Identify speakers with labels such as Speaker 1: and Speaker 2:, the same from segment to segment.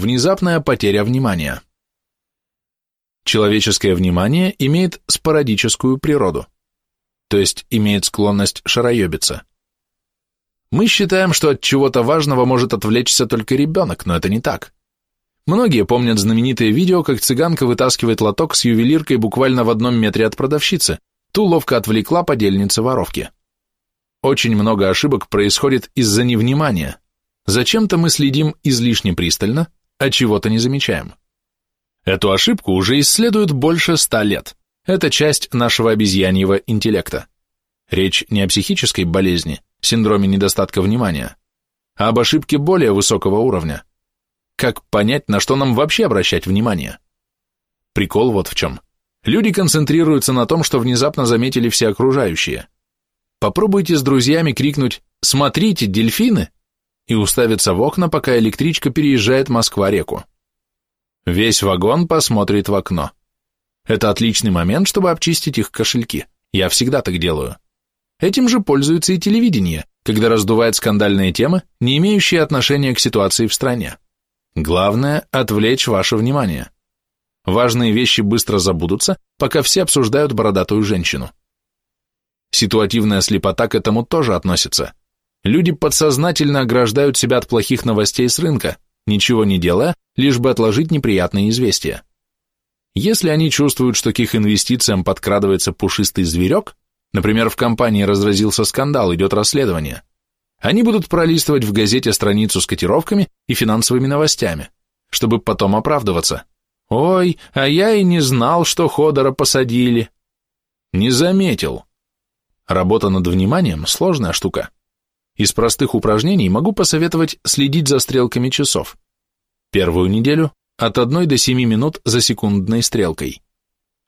Speaker 1: Внезапная потеря внимания. Человеческое внимание имеет спорадическую природу, то есть имеет склонность шароебиться. Мы считаем, что от чего-то важного может отвлечься только ребенок, но это не так. Многие помнят знаменитое видео, как цыганка вытаскивает лоток с ювелиркой буквально в одном метре от продавщицы, ту ловко отвлекла подельница воровки. Очень много ошибок происходит из-за невнимания. Зачем-то мы следим излишне пристально, а чего-то не замечаем. Эту ошибку уже исследуют больше ста лет. Это часть нашего обезьяньего интеллекта. Речь не о психической болезни, синдроме недостатка внимания, а об ошибке более высокого уровня. Как понять, на что нам вообще обращать внимание? Прикол вот в чем. Люди концентрируются на том, что внезапно заметили все окружающие. Попробуйте с друзьями крикнуть «Смотрите, дельфины!» И уставиться в окна, пока электричка переезжает Москва-реку. Весь вагон посмотрит в окно. Это отличный момент, чтобы обчистить их кошельки. Я всегда так делаю. Этим же пользуется и телевидение, когда раздувает скандальные темы, не имеющие отношения к ситуации в стране. Главное – отвлечь ваше внимание. Важные вещи быстро забудутся, пока все обсуждают бородатую женщину. Ситуативная слепота к этому тоже относится. Люди подсознательно ограждают себя от плохих новостей с рынка, ничего не делая, лишь бы отложить неприятные известия. Если они чувствуют, что к их инвестициям подкрадывается пушистый зверек, например, в компании разразился скандал, идет расследование, они будут пролистывать в газете страницу с котировками и финансовыми новостями, чтобы потом оправдываться. «Ой, а я и не знал, что Ходора посадили». «Не заметил». Работа над вниманием – сложная штука. Из простых упражнений могу посоветовать следить за стрелками часов. Первую неделю – от 1 до 7 минут за секундной стрелкой.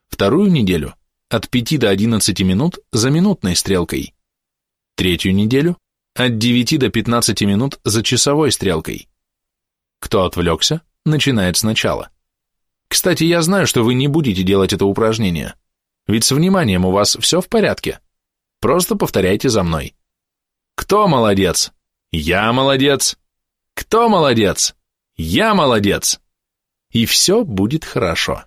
Speaker 1: Вторую неделю – от 5 до 11 минут за минутной стрелкой. Третью неделю – от 9 до 15 минут за часовой стрелкой. Кто отвлекся, начинает сначала. Кстати, я знаю, что вы не будете делать это упражнение. Ведь с вниманием у вас все в порядке. Просто повторяйте за мной. Кто молодец? Я молодец. Кто молодец? Я молодец. И все будет хорошо.